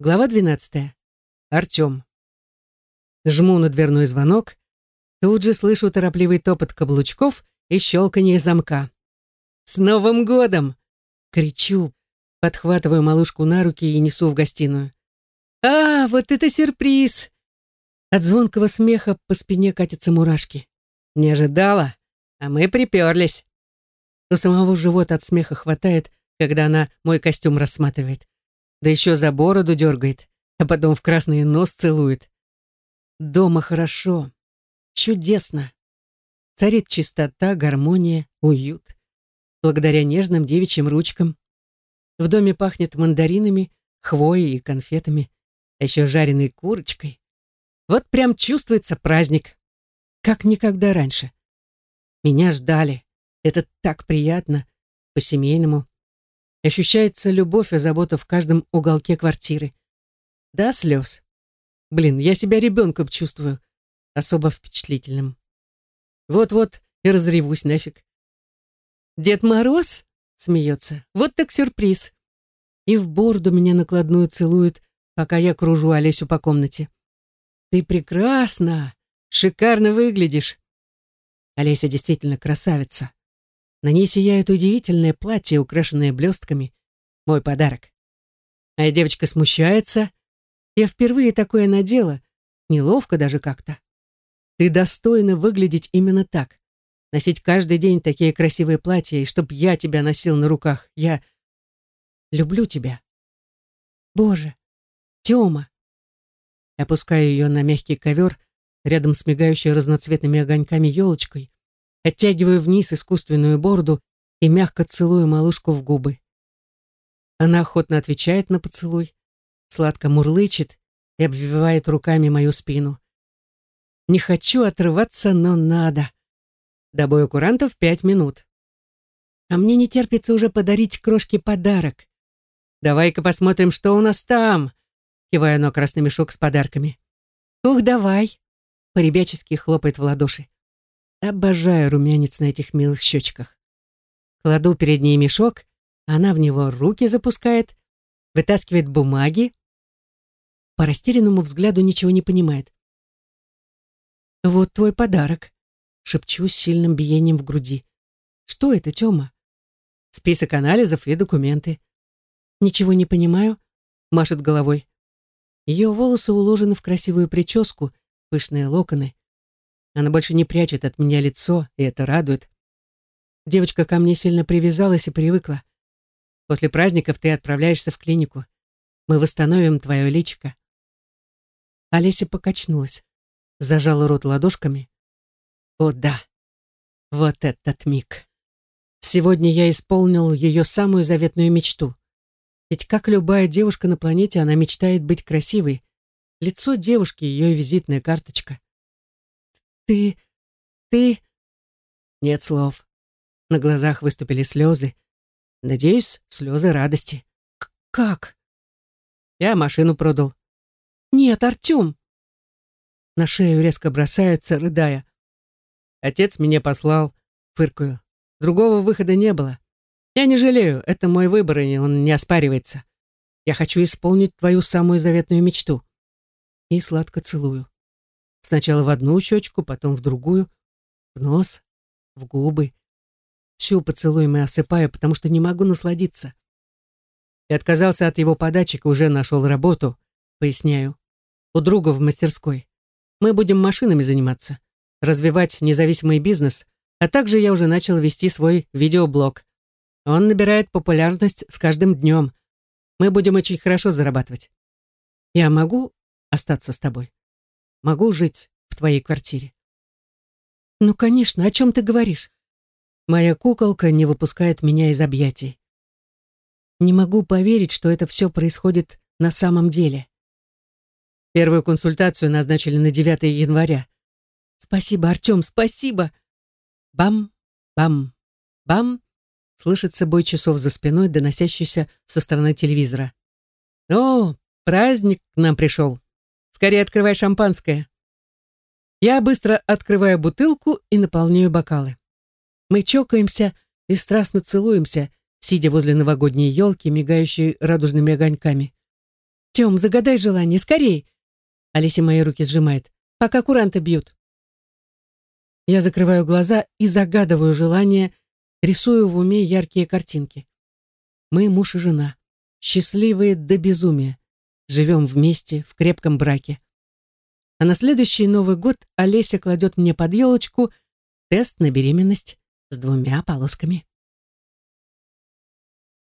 Глава 12. Артем. Жму на дверной звонок. Тут же слышу торопливый топот каблучков и щелканье замка. «С Новым годом!» Кричу, подхватываю малышку на руки и несу в гостиную. «А, вот это сюрприз!» От звонкого смеха по спине катятся мурашки. Не ожидала, а мы приперлись. У самого живота от смеха хватает, когда она мой костюм рассматривает да еще за бороду дергает, а потом в красный нос целует. Дома хорошо, чудесно. Царит чистота, гармония, уют. Благодаря нежным девичьим ручкам. В доме пахнет мандаринами, хвоей и конфетами, а еще жареной курочкой. Вот прям чувствуется праздник, как никогда раньше. Меня ждали. Это так приятно, по-семейному. Ощущается любовь и забота в каждом уголке квартиры. Да, слез. Блин, я себя ребенком чувствую. Особо впечатлительным. Вот-вот и разревусь нафиг. Дед Мороз? Смеется. Вот так сюрприз. И в бороду меня накладную целует, пока я кружу Олесю по комнате. Ты прекрасна, шикарно выглядишь. Олеся действительно красавица. На ней сияет удивительное платье, украшенное блестками. Мой подарок. Моя девочка смущается. Я впервые такое надела. Неловко даже как-то. Ты достойна выглядеть именно так. Носить каждый день такие красивые платья, и чтоб я тебя носил на руках. Я люблю тебя. Боже, Тёма. Опускаю ее на мягкий ковер рядом с мигающей разноцветными огоньками елочкой оттягиваю вниз искусственную бороду и мягко целую малышку в губы. Она охотно отвечает на поцелуй, сладко мурлычет и обвивает руками мою спину. Не хочу отрываться, но надо. До боя курантов пять минут. А мне не терпится уже подарить крошке подарок. Давай-ка посмотрим, что у нас там. Киваю на красный мешок с подарками. Ух, давай. По-ребячески хлопает в ладоши. Обожаю румянец на этих милых щечках. Кладу перед ней мешок, она в него руки запускает, вытаскивает бумаги. По растерянному взгляду ничего не понимает. «Вот твой подарок», — шепчу с сильным биением в груди. «Что это, Тёма?» «Список анализов и документы». «Ничего не понимаю», — машет головой. Ее волосы уложены в красивую прическу, пышные локоны. Она больше не прячет от меня лицо, и это радует. Девочка ко мне сильно привязалась и привыкла. После праздников ты отправляешься в клинику. Мы восстановим твое личико. Олеся покачнулась, зажала рот ладошками. О да, вот этот миг. Сегодня я исполнил ее самую заветную мечту. Ведь как любая девушка на планете, она мечтает быть красивой. Лицо девушки — ее визитная карточка. Ты... ты...» Нет слов. На глазах выступили слезы. Надеюсь, слезы радости. К «Как?» Я машину продал. «Нет, Артем!» На шею резко бросается, рыдая. Отец меня послал, фыркаю. Другого выхода не было. Я не жалею, это мой выбор, и он не оспаривается. Я хочу исполнить твою самую заветную мечту. И сладко целую. Сначала в одну щечку, потом в другую, в нос, в губы. Всю поцелуем и осыпаю, потому что не могу насладиться. И отказался от его подачек и уже нашел работу, поясняю. У друга в мастерской. Мы будем машинами заниматься, развивать независимый бизнес, а также я уже начал вести свой видеоблог. Он набирает популярность с каждым днем. Мы будем очень хорошо зарабатывать. Я могу остаться с тобой? Могу жить в твоей квартире. Ну, конечно, о чем ты говоришь? Моя куколка не выпускает меня из объятий. Не могу поверить, что это все происходит на самом деле. Первую консультацию назначили на 9 января. Спасибо, Артем, спасибо. Бам, бам, бам. Слышится бой часов за спиной, доносящийся со стороны телевизора. О, праздник к нам пришел. Скорее открывай шампанское. Я быстро открываю бутылку и наполняю бокалы. Мы чокаемся и страстно целуемся, сидя возле новогодней елки, мигающей радужными огоньками. Артем, загадай желание, скорей. Олеся мои руки сжимает, пока куранты бьют. Я закрываю глаза и загадываю желание, рисую в уме яркие картинки. Мы муж и жена, счастливые до безумия, живем вместе в крепком браке. А на следующий Новый год Олеся кладет мне под елочку тест на беременность с двумя полосками.